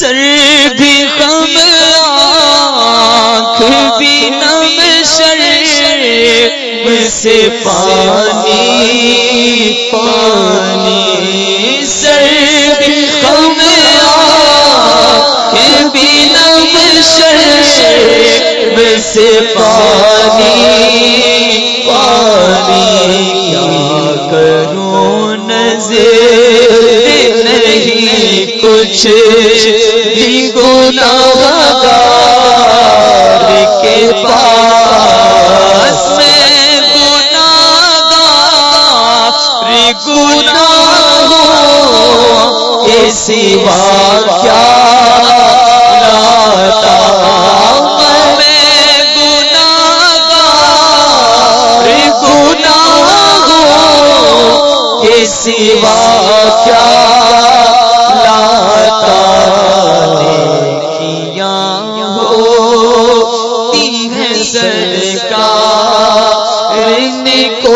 سر بھی غم، آنکھ بھی نم، سر سے پانی پانی۔ سر بھی غم، آنکھ بھی نم، سر سے پانی پانی۔ کیا کروں نظر؟ کچھ بھی گناہ گار کے پاس میں گناہ گار گناہ کے سوا کیا لاتا میں گناہ گار کے سوا کیا ہوتی ہیں سرکار۔ کو